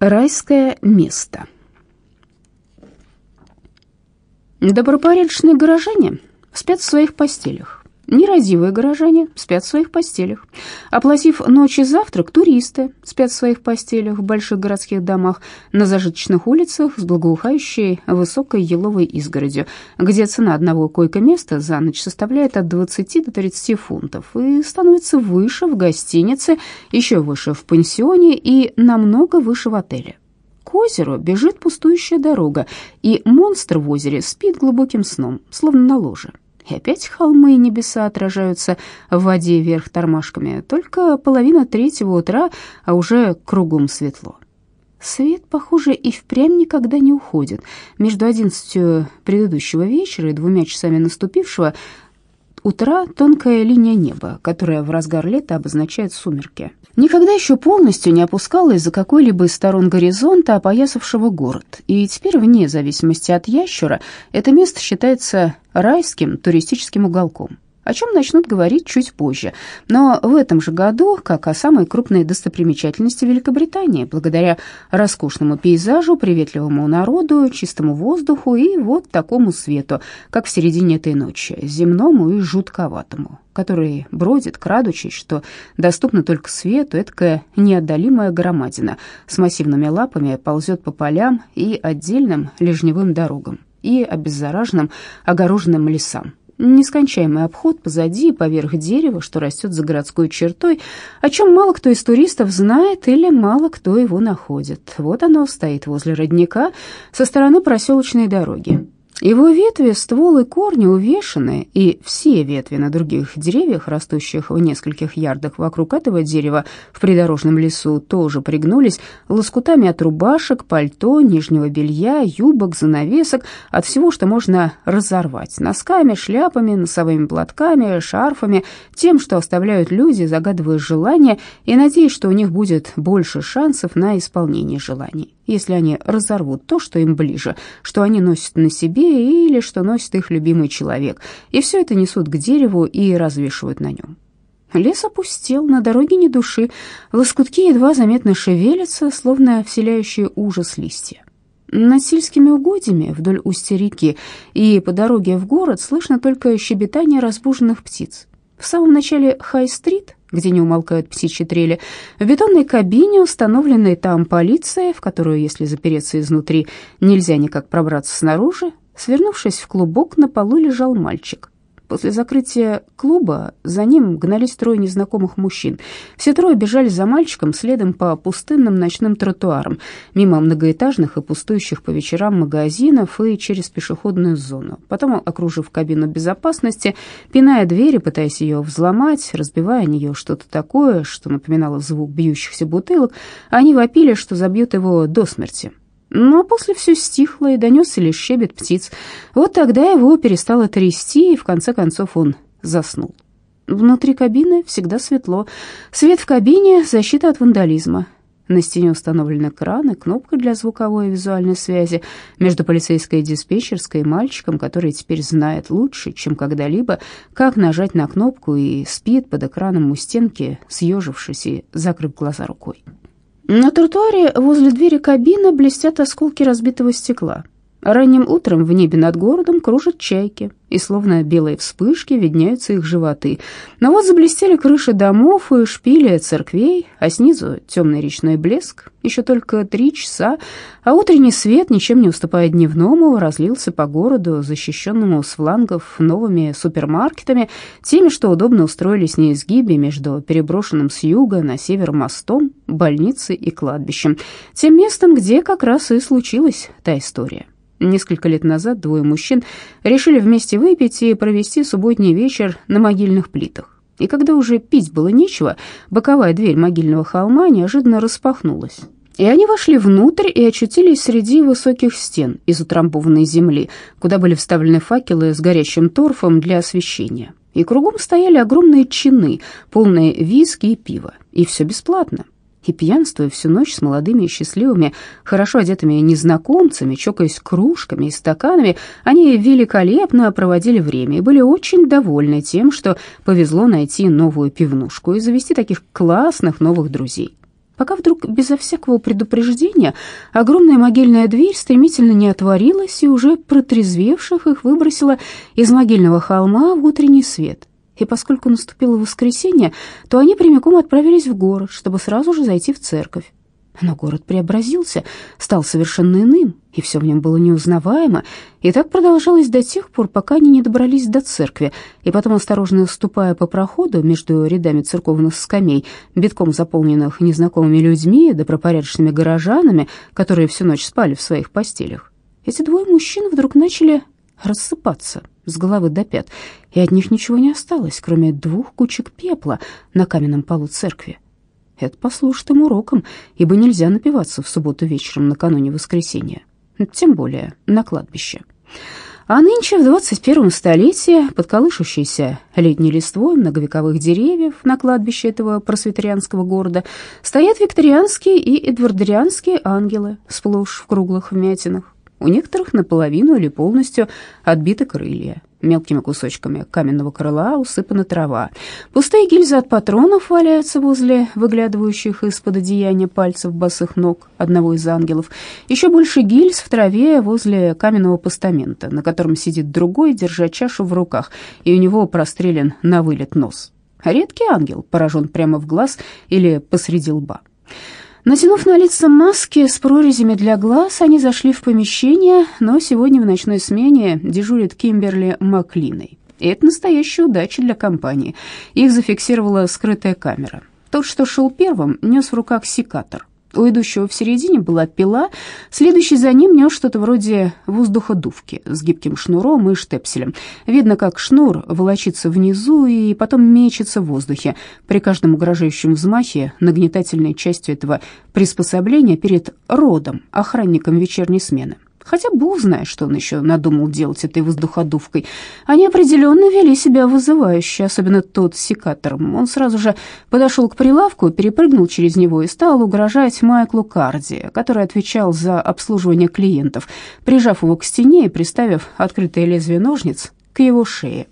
Райское место. Добропорядочные горожане спят в своих постелях. Нерадивые горожане спят в своих постелях. Оплатив ночи завтрак, туристы спят в своих постелях в больших городских домах, на зажиточных улицах с благоухающей высокой еловой изгородью, где цена одного койко-места за ночь составляет от 20 до 30 фунтов и становится выше в гостинице, еще выше в пансионе и намного выше в отеле. К озеру бежит пустующая дорога, и монстр в озере спит глубоким сном, словно на ложе. И опять холмы и небеса отражаются в воде вверх тормашками. Только половина третьего утра, а уже кругом светло. Свет, похоже, и впрямь никогда не уходит. Между одиннадцатью предыдущего вечера и двумя часами наступившего утра тонкая линия неба, которая в разгар лета обозначает сумерки. Никогда еще полностью не опускалась за какой-либо из сторон горизонта, опоясавшего город, и теперь, вне зависимости от ящера, это место считается райским туристическим уголком о чем начнут говорить чуть позже. Но в этом же году, как о самой крупной достопримечательности Великобритании, благодаря роскошному пейзажу, приветливому народу, чистому воздуху и вот такому свету, как в середине этой ночи, земному и жутковатому, который бродит, крадучись, что доступно только свету, эткая неотдалимая громадина с массивными лапами ползет по полям и отдельным лежневым дорогам и обеззараженным огороженным лесам Нескончаемый обход позади и поверх дерева, что растет за городской чертой, о чем мало кто из туристов знает или мало кто его находит. Вот оно стоит возле родника со стороны проселочной дороги. Его ветви, стволы, корни увешаны, и все ветви на других деревьях, растущих в нескольких ярдах вокруг этого дерева в придорожном лесу, тоже пригнулись лоскутами от рубашек, пальто, нижнего белья, юбок, занавесок, от всего, что можно разорвать, носками, шляпами, носовыми платками, шарфами, тем, что оставляют люди, загадывая желания и надеясь, что у них будет больше шансов на исполнение желаний если они разорвут то, что им ближе, что они носят на себе или что носит их любимый человек, и все это несут к дереву и развешивают на нем. Лес опустел, на дороге ни души, лоскутки едва заметно шевелятся, словно вселяющие ужас листья. Над сельскими угодьями вдоль устья реки и по дороге в город слышно только щебетание разбуженных птиц. В самом начале Хай-стрит где не умолкают птичьи трели, в бетонной кабине, установленной там полицией, в которую, если запереться изнутри, нельзя никак пробраться снаружи, свернувшись в клубок, на полу лежал мальчик. После закрытия клуба за ним гнались трое незнакомых мужчин. Все трое бежали за мальчиком следом по пустынным ночным тротуарам, мимо многоэтажных и пустующих по вечерам магазинов и через пешеходную зону. Потом, окружив кабину безопасности, пиная двери, пытаясь ее взломать, разбивая о нее что-то такое, что напоминало звук бьющихся бутылок, они вопили, что забьют его до смерти. Но после все стихло и донесся лишь щебет птиц. Вот тогда его перестало трясти, и в конце концов он заснул. Внутри кабины всегда светло. Свет в кабине — защита от вандализма. На стене установлены краны, кнопка для звуковой и визуальной связи между полицейской и диспетчерской и мальчиком, который теперь знает лучше, чем когда-либо, как нажать на кнопку и спит под экраном у стенки, съежившись и закрыв глаза рукой. На тротуаре возле двери кабины блестят осколки разбитого стекла. Ранним утром в небе над городом кружат чайки, и словно белые вспышки видняются их животы. Но вот заблестели крыши домов и шпили церквей, а снизу темный речной блеск. Еще только три часа, а утренний свет, ничем не уступая дневному, разлился по городу, защищенному с флангов новыми супермаркетами, теми, что удобно устроились на изгибе между переброшенным с юга на север мостом, больницей и кладбищем, тем местом, где как раз и случилась та история. Несколько лет назад двое мужчин решили вместе выпить и провести субботний вечер на могильных плитах. И когда уже пить было нечего, боковая дверь могильного холма неожиданно распахнулась. И они вошли внутрь и очутились среди высоких стен из утрамбованной земли, куда были вставлены факелы с горящим торфом для освещения. И кругом стояли огромные чины, полные виски и пива. И все бесплатно и пьянствуя всю ночь с молодыми и счастливыми, хорошо одетыми незнакомцами, чокаясь кружками и стаканами, они великолепно проводили время и были очень довольны тем, что повезло найти новую пивнушку и завести таких классных новых друзей. пока вдруг безо всякого предупреждения огромная могильная дверь стремительно не отворилась и уже протрезвевших их выбросила из могильного холма в утренний свет. И поскольку наступило воскресенье, то они прямиком отправились в город, чтобы сразу же зайти в церковь. Но город преобразился, стал совершенно иным, и все в нем было неузнаваемо, и так продолжалось до тех пор, пока они не добрались до церкви, и потом, осторожно ступая по проходу между рядами церковных скамей, битком заполненных незнакомыми людьми, добропорядочными горожанами, которые всю ночь спали в своих постелях, эти двое мужчин вдруг начали рассыпаться с головы до пят, и от них ничего не осталось, кроме двух кучек пепла на каменном полу церкви. Это послужит им уроком, ибо нельзя напиваться в субботу вечером накануне воскресенья, тем более на кладбище. А нынче, в 21 столетии, под колышущейся летней листвой многовековых деревьев на кладбище этого просветарианского города стоят викторианские и эдвардерианские ангелы, сплошь в круглых вмятинах. У некоторых наполовину или полностью отбиты крылья, Мелкими кусочками каменного крыла усыпана трава. Пустые гильзы от патронов валяются возле выглядывающих из-под одеяния пальцев босых ног одного из ангелов. Еще больше гильз в траве возле каменного постамента, на котором сидит другой, держа чашу в руках, и у него прострелен на вылет нос. Редкий ангел поражен прямо в глаз или посреди лба. Натянув на лица маски с прорезями для глаз, они зашли в помещение, но сегодня в ночной смене дежурит Кимберли Маклиной. И это настоящая удача для компании. Их зафиксировала скрытая камера. Тот, что шел первым, нес в руках секатор. У идущего в середине была пила, следующий за ним нес что-то вроде воздуходувки с гибким шнуром и штепселем. Видно, как шнур волочится внизу и потом мечется в воздухе. При каждом угрожающем взмахе нагнетательной частью этого приспособления перед родом, охранником вечерней смены. Хотя Бог знает, что он еще надумал делать этой воздуходувкой. Они определенно вели себя вызывающе, особенно тот с секатором. Он сразу же подошел к прилавку, перепрыгнул через него и стал угрожать Майклу Карди, который отвечал за обслуживание клиентов, прижав его к стене и приставив открытое лезвие ножниц к его шее.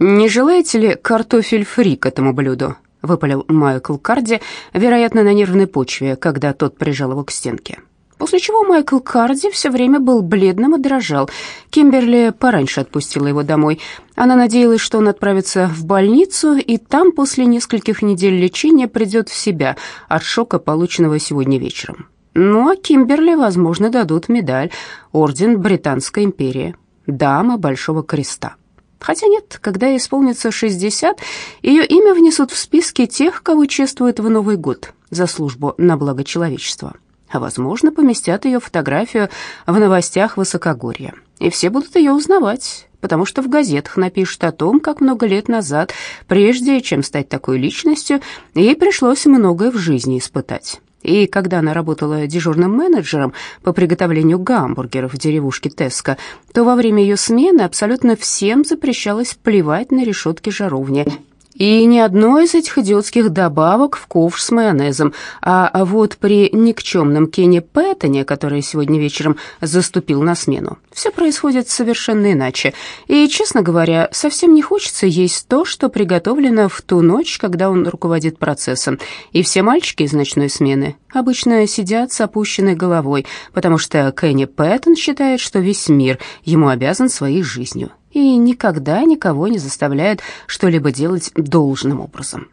«Не желаете ли картофель фри к этому блюду?» — выпалил Майкл Карди, вероятно, на нервной почве, когда тот прижал его к стенке. После чего Майкл Карди все время был бледным и дрожал. Кимберли пораньше отпустила его домой. Она надеялась, что он отправится в больницу, и там после нескольких недель лечения придет в себя от шока, полученного сегодня вечером. Ну, а Кимберли, возможно, дадут медаль, орден Британской империи, дама Большого Креста. Хотя нет, когда ей исполнится 60, ее имя внесут в списки тех, кого чествуют в Новый год за службу на благо человечества а, возможно, поместят ее фотографию в новостях Высокогорья. И все будут ее узнавать, потому что в газетах напишут о том, как много лет назад, прежде чем стать такой личностью, ей пришлось многое в жизни испытать. И когда она работала дежурным менеджером по приготовлению гамбургеров в деревушке Теска, то во время ее смены абсолютно всем запрещалось плевать на решетки жаровни и ни одной из этих идиотских добавок в ковш с майонезом. А вот при никчемном Кене Пэттоне, который сегодня вечером заступил на смену, все происходит совершенно иначе. И, честно говоря, совсем не хочется есть то, что приготовлено в ту ночь, когда он руководит процессом. И все мальчики из ночной смены обычно сидят с опущенной головой, потому что Кенни Пэттон считает, что весь мир ему обязан своей жизнью и никогда никого не заставляет что-либо делать должным образом.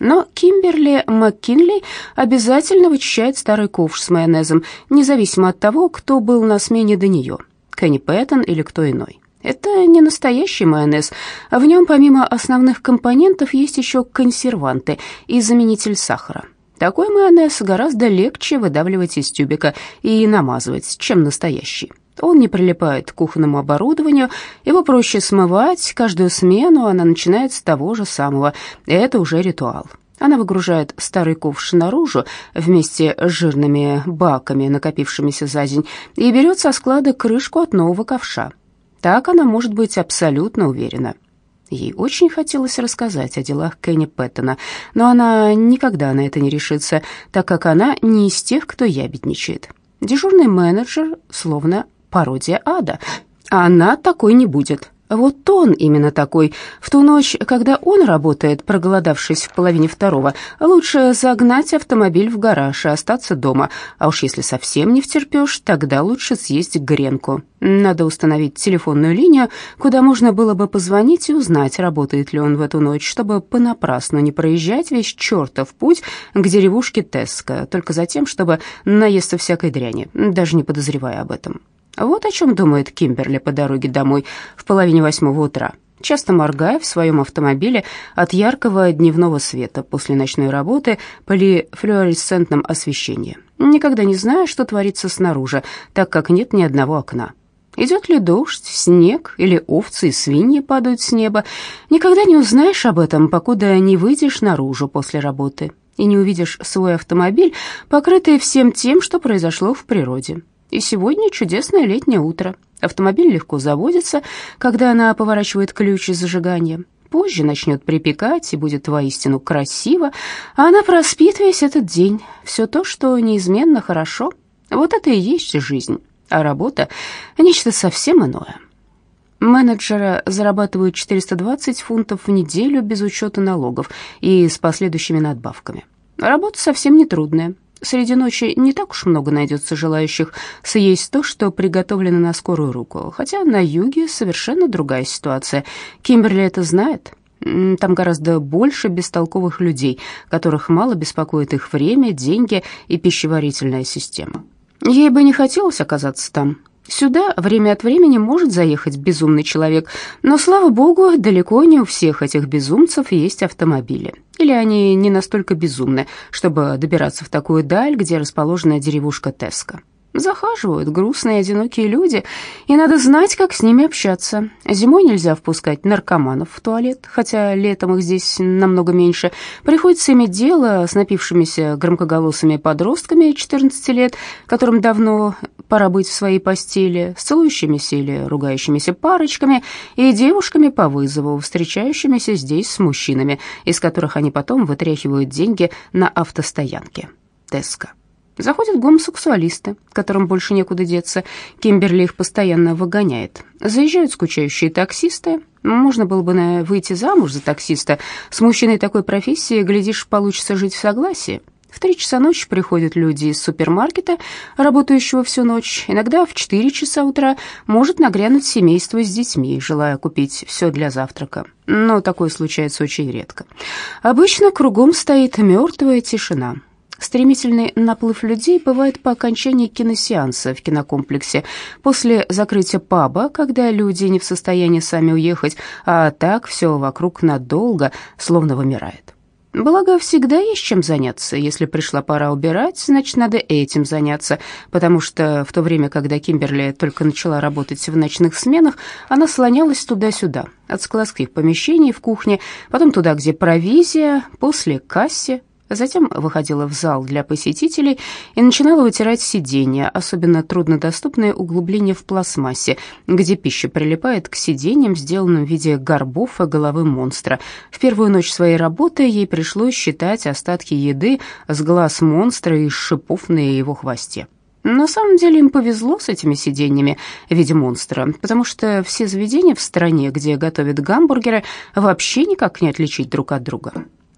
Но Кимберли МакКинли обязательно вычищает старый ковш с майонезом, независимо от того, кто был на смене до нее, Кенни Пэттон или кто иной. Это не настоящий майонез, а в нем помимо основных компонентов есть еще консерванты и заменитель сахара. Такой майонез гораздо легче выдавливать из тюбика и намазывать, чем настоящий. Он не прилипает к кухонному оборудованию, его проще смывать, каждую смену она начинает с того же самого. Это уже ритуал. Она выгружает старый ковш наружу вместе с жирными баками, накопившимися за день, и берет со склада крышку от нового ковша. Так она может быть абсолютно уверена. Ей очень хотелось рассказать о делах Кенни Пэттона, но она никогда на это не решится, так как она не из тех, кто ябедничает. Дежурный менеджер словно пародия ада. Она такой не будет. Вот он именно такой. В ту ночь, когда он работает, проголодавшись в половине второго, лучше загнать автомобиль в гараж и остаться дома. А уж если совсем не втерпешь, тогда лучше съесть гренку. Надо установить телефонную линию, куда можно было бы позвонить и узнать, работает ли он в эту ночь, чтобы понапрасну не проезжать весь чертов путь к деревушке Теска, только за тем, чтобы наесться всякой дряни, даже не подозревая об этом. Вот о чем думает Кимберли по дороге домой в половине восьмого утра, часто моргая в своем автомобиле от яркого дневного света после ночной работы при флуоресцентном освещении, никогда не зная, что творится снаружи, так как нет ни одного окна. Идет ли дождь, снег или овцы и свиньи падают с неба, никогда не узнаешь об этом, покуда не выйдешь наружу после работы и не увидишь свой автомобиль, покрытый всем тем, что произошло в природе. И сегодня чудесное летнее утро. Автомобиль легко заводится, когда она поворачивает ключ из зажигания. Позже начнет припекать и будет воистину красиво, а она проспит весь этот день. Все то, что неизменно хорошо. Вот это и есть жизнь. А работа — нечто совсем иное. Менеджеры зарабатывают 420 фунтов в неделю без учета налогов и с последующими надбавками. Работа совсем не трудная. Среди ночи не так уж много найдется желающих съесть то, что приготовлено на скорую руку, хотя на юге совершенно другая ситуация. Кимберли это знает. Там гораздо больше бестолковых людей, которых мало беспокоит их время, деньги и пищеварительная система. Ей бы не хотелось оказаться там, Сюда время от времени может заехать безумный человек, но, слава богу, далеко не у всех этих безумцев есть автомобили. Или они не настолько безумны, чтобы добираться в такую даль, где расположена деревушка Теска. Захаживают грустные одинокие люди, и надо знать, как с ними общаться. Зимой нельзя впускать наркоманов в туалет, хотя летом их здесь намного меньше. Приходится иметь дело с напившимися громкоголосыми подростками 14 лет, которым давно пора быть в своей постели, с целующимися или ругающимися парочками и девушками по вызову, встречающимися здесь с мужчинами, из которых они потом вытряхивают деньги на автостоянке. Теска. Заходят гомосексуалисты, которым больше некуда деться. Кимберли их постоянно выгоняет. Заезжают скучающие таксисты. Можно было бы выйти замуж за таксиста. С мужчиной такой профессии, глядишь, получится жить в согласии. В три часа ночи приходят люди из супермаркета, работающего всю ночь. Иногда в четыре часа утра может нагрянуть семейство с детьми, желая купить все для завтрака. Но такое случается очень редко. Обычно кругом стоит мертвая тишина. Стремительный наплыв людей бывает по окончании киносеанса в кинокомплексе, после закрытия паба, когда люди не в состоянии сами уехать, а так все вокруг надолго, словно вымирает. Благо, всегда есть чем заняться. Если пришла пора убирать, значит, надо этим заняться, потому что в то время, когда Кимберли только начала работать в ночных сменах, она слонялась туда-сюда, от складских помещений в кухне, потом туда, где провизия, после кассе, Затем выходила в зал для посетителей и начинала вытирать сиденья, особенно труднодоступные углубления в пластмассе, где пища прилипает к сиденьям, сделанным в виде горбов и головы монстра. В первую ночь своей работы ей пришлось считать остатки еды с глаз монстра и шипов на его хвосте. На самом деле им повезло с этими сиденьями в виде монстра, потому что все заведения в стране, где готовят гамбургеры, вообще никак не отличить друг от друга.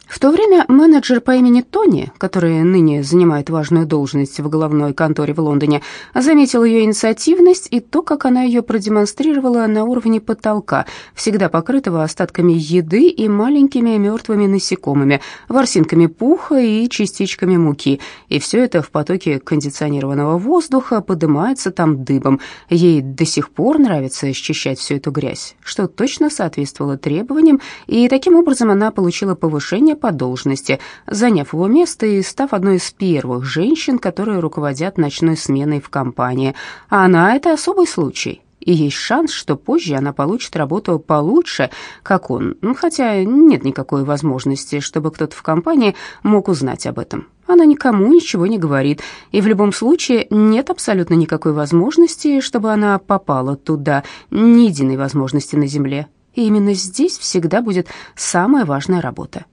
В то время менеджер по имени Тони, который ныне занимает важную должность в головной конторе в Лондоне, заметил ее инициативность и то, как она ее продемонстрировала на уровне потолка, всегда покрытого остатками еды и маленькими мертвыми насекомыми, ворсинками пуха и частичками муки. И все это в потоке кондиционированного воздуха поднимается там дыбом. Ей до сих пор нравится счищать всю эту грязь, что точно соответствовало требованиям, и таким образом она получила повышение по должности, заняв его место и став одной из первых женщин, которые руководят ночной сменой в компании. А она — это особый случай и есть шанс, что позже она получит работу получше, как он, ну, хотя нет никакой возможности, чтобы кто-то в компании мог узнать об этом. Она никому ничего не говорит, и в любом случае нет абсолютно никакой возможности, чтобы она попала туда, ни единой возможности на земле. И именно здесь всегда будет самая важная работа.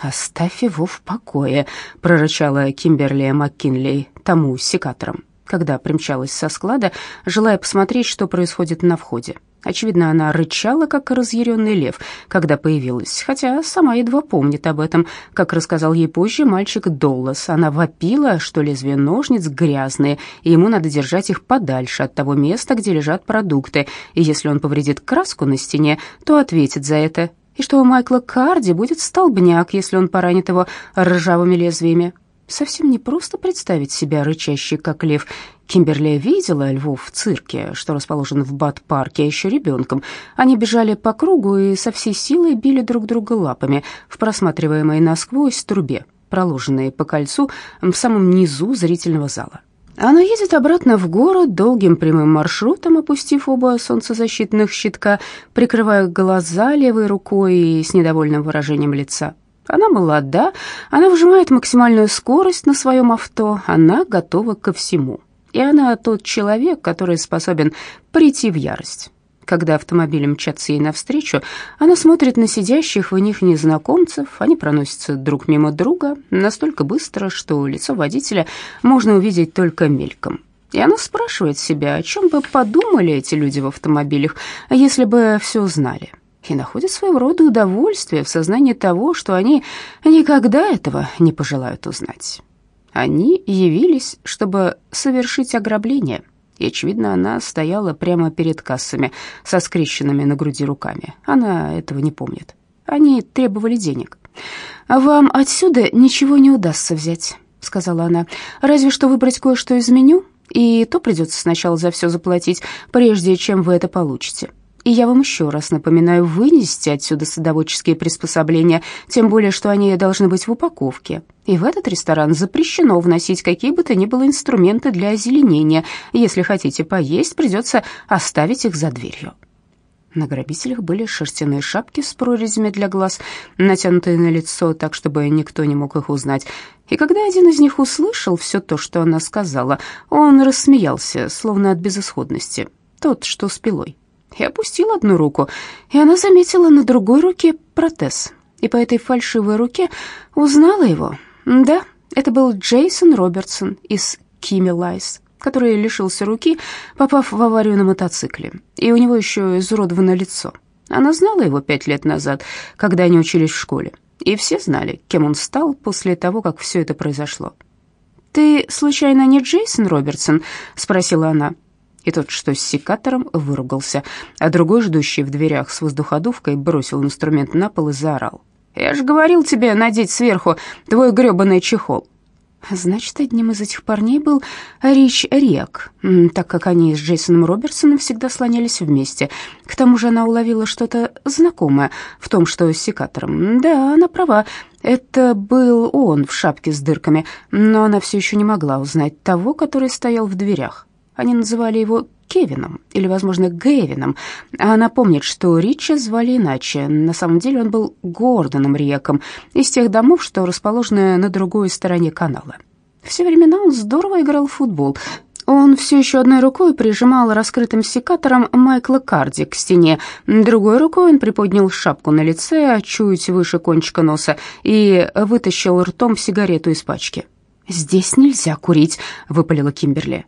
«Оставь его в покое», — прорычала Кимберли МакКинли тому секатором, когда примчалась со склада, желая посмотреть, что происходит на входе. Очевидно, она рычала, как разъяренный лев, когда появилась, хотя сама едва помнит об этом. Как рассказал ей позже мальчик Доллас, она вопила, что лезвия ножниц грязные, и ему надо держать их подальше от того места, где лежат продукты, и если он повредит краску на стене, то ответит за это, и что у Майкла Карди будет столбняк, если он поранит его ржавыми лезвиями. Совсем не просто представить себя рычащей, как лев. Кимберли видела львов в цирке, что расположен в Бат-парке, еще ребенком. Они бежали по кругу и со всей силой били друг друга лапами в просматриваемой насквозь трубе, проложенной по кольцу в самом низу зрительного зала. Она едет обратно в город долгим прямым маршрутом, опустив оба солнцезащитных щитка, прикрывая глаза левой рукой и с недовольным выражением лица. Она молода, она выжимает максимальную скорость на своем авто, она готова ко всему. И она тот человек, который способен прийти в ярость. Когда автомобили мчатся ей навстречу, она смотрит на сидящих в них незнакомцев, они проносятся друг мимо друга настолько быстро, что лицо водителя можно увидеть только мельком. И она спрашивает себя, о чем бы подумали эти люди в автомобилях, если бы все знали и находят своего рода удовольствие в сознании того, что они никогда этого не пожелают узнать. Они явились, чтобы совершить ограбление, и, очевидно, она стояла прямо перед кассами со скрещенными на груди руками. Она этого не помнит. Они требовали денег. «А «Вам отсюда ничего не удастся взять», — сказала она, «разве что выбрать кое-что из меню, и то придется сначала за все заплатить, прежде чем вы это получите». И я вам еще раз напоминаю вынести отсюда садоводческие приспособления, тем более, что они должны быть в упаковке. И в этот ресторан запрещено вносить какие бы то ни было инструменты для озеленения. Если хотите поесть, придется оставить их за дверью. На грабителях были шерстяные шапки с прорезями для глаз, натянутые на лицо так, чтобы никто не мог их узнать. И когда один из них услышал все то, что она сказала, он рассмеялся, словно от безысходности. Тот, что с пилой и опустил одну руку, и она заметила на другой руке протез, и по этой фальшивой руке узнала его. Да, это был Джейсон Робертсон из Кими Лайс, который лишился руки, попав в аварию на мотоцикле, и у него еще изуродовано лицо. Она знала его пять лет назад, когда они учились в школе, и все знали, кем он стал после того, как все это произошло. «Ты, случайно, не Джейсон Робертсон?» — спросила она. И тот, что с секатором, выругался, а другой, ждущий в дверях с воздуходувкой, бросил инструмент на пол и заорал. «Я же говорил тебе надеть сверху твой грёбаный чехол». Значит, одним из этих парней был Рич Рек, так как они с Джейсоном Робертсоном всегда слонялись вместе. К тому же она уловила что-то знакомое в том, что с секатором. Да, она права, это был он в шапке с дырками, но она все еще не могла узнать того, который стоял в дверях. Они называли его Кевином или, возможно, Гэвином. А она помнит, что Рича звали иначе. На самом деле он был Гордоном Реком из тех домов, что расположены на другой стороне канала. Все времена он здорово играл в футбол. Он все еще одной рукой прижимал раскрытым секатором Майкла Карди к стене, другой рукой он приподнял шапку на лице, чуть выше кончика носа, и вытащил ртом сигарету из пачки. «Здесь нельзя курить», — выпалила Кимберли.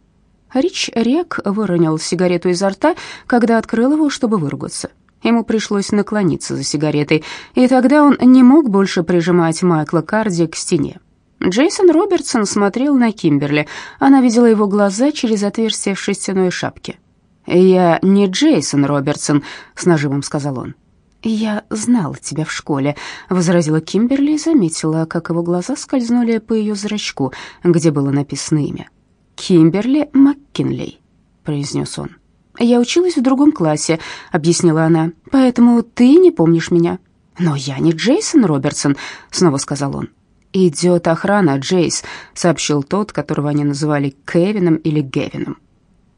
Рич Рек выронил сигарету изо рта, когда открыл его, чтобы выругаться. Ему пришлось наклониться за сигаретой, и тогда он не мог больше прижимать Майкла Карди к стене. Джейсон Робертсон смотрел на Кимберли. Она видела его глаза через отверстие в шерстяной шапке. «Я не Джейсон Робертсон», — с нажимом сказал он. «Я знала тебя в школе», — возразила Кимберли и заметила, как его глаза скользнули по ее зрачку, где было написано имя. «Кимберли МакКинлей», — произнес он. «Я училась в другом классе», — объяснила она, — «поэтому ты не помнишь меня». «Но я не Джейсон Робертсон», — снова сказал он. «Идет охрана, Джейс», — сообщил тот, которого они называли Кевином или Гевином.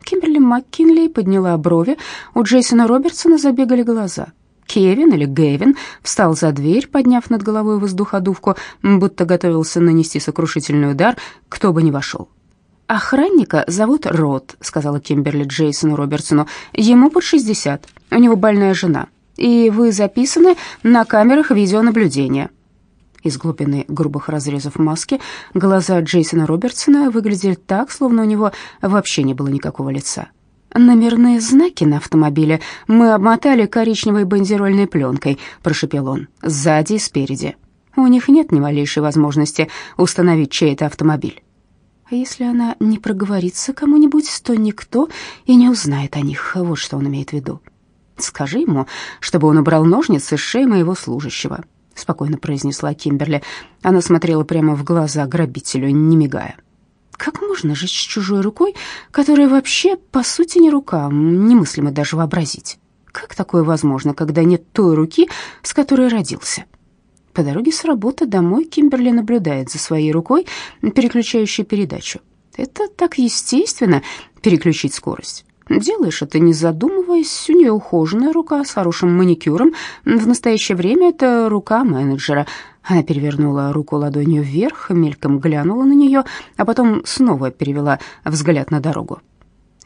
Кимберли МакКинлей подняла брови, у Джейсона Робертсона забегали глаза. Кевин или Гевин встал за дверь, подняв над головой воздуходувку, будто готовился нанести сокрушительный удар, кто бы ни вошел. «Охранника зовут Рот», — сказала Кимберли Джейсону Робертсону. «Ему под шестьдесят. У него больная жена. И вы записаны на камерах видеонаблюдения». Из глубины грубых разрезов маски глаза Джейсона Робертсона выглядели так, словно у него вообще не было никакого лица. «Номерные знаки на автомобиле мы обмотали коричневой бандерольной пленкой», — прошепел он, — «сзади и спереди. У них нет ни малейшей возможности установить, чей это автомобиль». Если она не проговорится кому-нибудь, то никто и не узнает о них. Вот что он имеет в виду. «Скажи ему, чтобы он убрал ножницы с шеи моего служащего», — спокойно произнесла Кимберли. Она смотрела прямо в глаза грабителю, не мигая. Как можно жить с чужой рукой, которая вообще, по сути, не рука, немыслимо даже вообразить? Как такое возможно, когда нет той руки, с которой родился? По дороге с работы домой Кимберли наблюдает за своей рукой, переключающей передачу. Это так естественно переключить скорость. Делаешь это не задумываясь, у нее ухоженная рука с хорошим маникюром. В настоящее время это рука менеджера. Она перевернула руку ладонью вверх, мельком глянула на нее, а потом снова перевела взгляд на дорогу.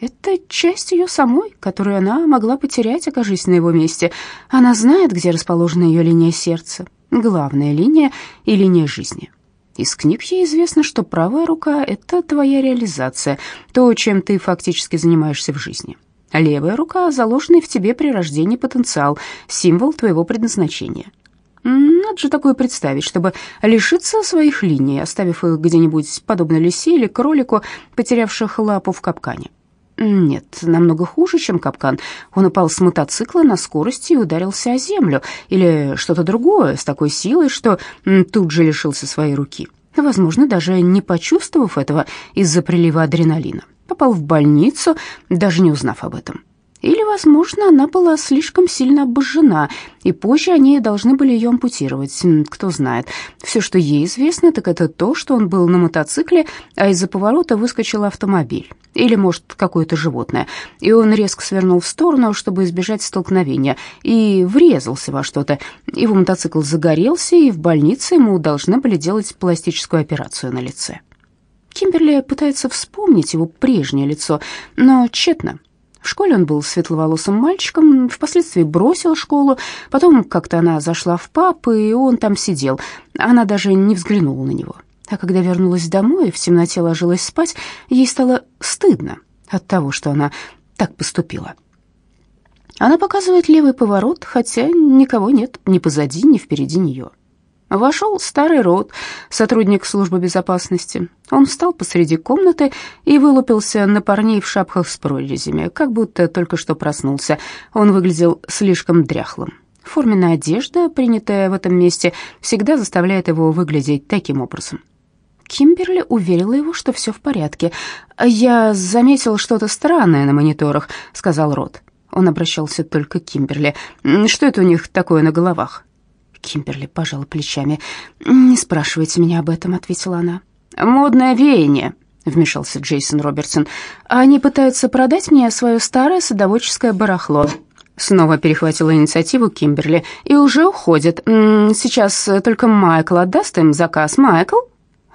Это часть ее самой, которую она могла потерять, окажись на его месте. Она знает, где расположена ее линия сердца, главная линия и линия жизни. Из книг ей известно, что правая рука — это твоя реализация, то, чем ты фактически занимаешься в жизни. Левая рука — заложенный в тебе при рождении потенциал, символ твоего предназначения. Надо же такое представить, чтобы лишиться своих линий, оставив их где-нибудь подобно лисе или кролику, потерявших лапу в капкане. Нет, намного хуже, чем капкан. Он упал с мотоцикла на скорости и ударился о землю, или что-то другое с такой силой, что тут же лишился своей руки. Возможно, даже не почувствовав этого из-за прилива адреналина. Попал в больницу, даже не узнав об этом. Или, возможно, она была слишком сильно обожжена, и позже они должны были ее ампутировать. Кто знает. Все, что ей известно, так это то, что он был на мотоцикле, а из-за поворота выскочил автомобиль. Или, может, какое-то животное. И он резко свернул в сторону, чтобы избежать столкновения, и врезался во что-то. Его мотоцикл загорелся, и в больнице ему должны были делать пластическую операцию на лице. Кимберли пытается вспомнить его прежнее лицо, но тщетно. В школе он был светловолосым мальчиком, впоследствии бросил школу, потом как-то она зашла в пап, и он там сидел. Она даже не взглянула на него. А когда вернулась домой и в темноте ложилась спать, ей стало стыдно от того, что она так поступила. Она показывает левый поворот, хотя никого нет ни позади, ни впереди нее. Вошел старый Рот, сотрудник службы безопасности. Он встал посреди комнаты и вылупился на парней в шапках с прорезями, как будто только что проснулся. Он выглядел слишком дряхлым. Форменная одежда, принятая в этом месте, всегда заставляет его выглядеть таким образом. Кимберли уверила его, что все в порядке. «Я заметил что-то странное на мониторах», — сказал Рот. Он обращался только к Кимберли. «Что это у них такое на головах?» Кимберли пожала плечами. «Не спрашивайте меня об этом», — ответила она. «Модное веяние», — вмешался Джейсон Робертсон. «Они пытаются продать мне свое старое садоводческое барахло». Снова перехватила инициативу Кимберли и уже уходит. «Сейчас только Майкл отдаст им заказ. Майкл?»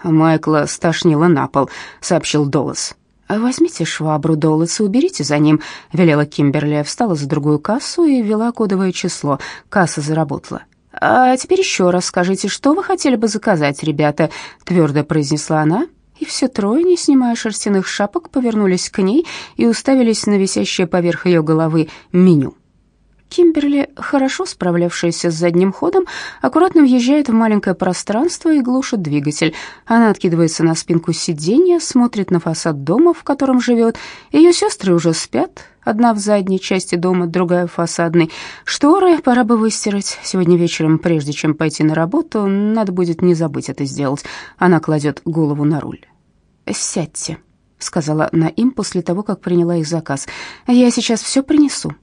Майкла стошнило на пол, сообщил Доллас. «Возьмите швабру, Доллас, и уберите за ним», — велела Кимберли. Встала за другую кассу и ввела кодовое число. Касса заработала. «А теперь еще раз скажите, что вы хотели бы заказать, ребята?» — твердо произнесла она. И все трое, не снимая шерстяных шапок, повернулись к ней и уставились на висящее поверх ее головы меню. Кимберли, хорошо справлявшаяся с задним ходом, аккуратно въезжает в маленькое пространство и глушит двигатель. Она откидывается на спинку сиденья, смотрит на фасад дома, в котором живет. Ее сестры уже спят, одна в задней части дома, другая в фасадной. Шторы пора бы выстирать. Сегодня вечером, прежде чем пойти на работу, надо будет не забыть это сделать. Она кладет голову на руль. «Сядьте», — сказала она им после того, как приняла их заказ. «Я сейчас все принесу».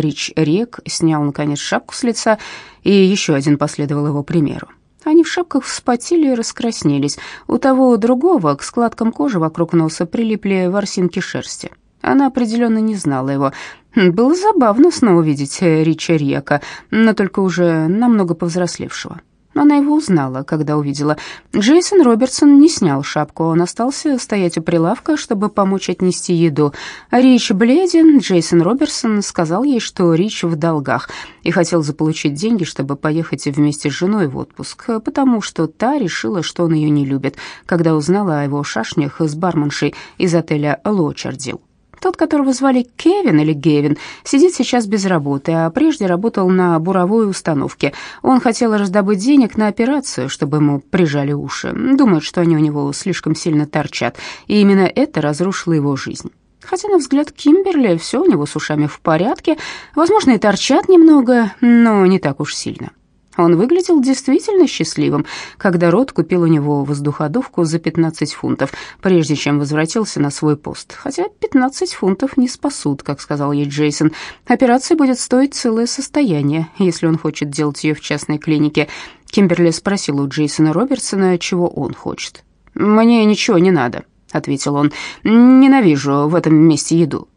Рич Рек снял, наконец, шапку с лица, и еще один последовал его примеру. Они в шапках вспотели и раскраснелись. У того у другого к складкам кожи вокруг носа прилипли ворсинки шерсти. Она определенно не знала его. Было забавно снова видеть Рича Река, но только уже намного повзрослевшего. Она его узнала, когда увидела. Джейсон Робертсон не снял шапку, он остался стоять у прилавка, чтобы помочь отнести еду. Рич Бледин, Джейсон Робертсон, сказал ей, что Рич в долгах и хотел заполучить деньги, чтобы поехать вместе с женой в отпуск, потому что та решила, что он ее не любит, когда узнала о его шашнях с барменшей из отеля «Лочардил». Тот, которого звали Кевин или Гевин, сидит сейчас без работы, а прежде работал на буровой установке. Он хотел раздобыть денег на операцию, чтобы ему прижали уши. Думает, что они у него слишком сильно торчат, и именно это разрушило его жизнь. Хотя, на взгляд Кимберли, все у него с ушами в порядке, возможно, и торчат немного, но не так уж сильно. Он выглядел действительно счастливым, когда Рот купил у него воздуходувку за 15 фунтов, прежде чем возвратился на свой пост. Хотя 15 фунтов не спасут, как сказал ей Джейсон. Операция будет стоить целое состояние, если он хочет делать ее в частной клинике. Кимберли спросил у Джейсона Робертсона, чего он хочет. «Мне ничего не надо», — ответил он. «Ненавижу в этом месте еду».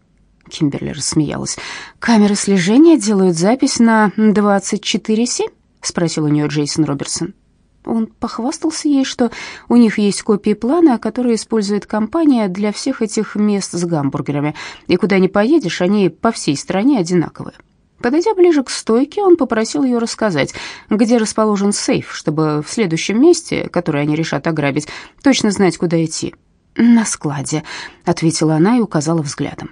Кимберли рассмеялась. «Камеры слежения делают запись на 24-7?» Спросил у нее Джейсон Робертсон. Он похвастался ей, что у них есть копии плана, которые использует компания для всех этих мест с гамбургерами, и куда ни поедешь, они по всей стране одинаковые. Подойдя ближе к стойке, он попросил ее рассказать, где расположен сейф, чтобы в следующем месте, которое они решат ограбить, точно знать, куда идти. «На складе», — ответила она и указала взглядом.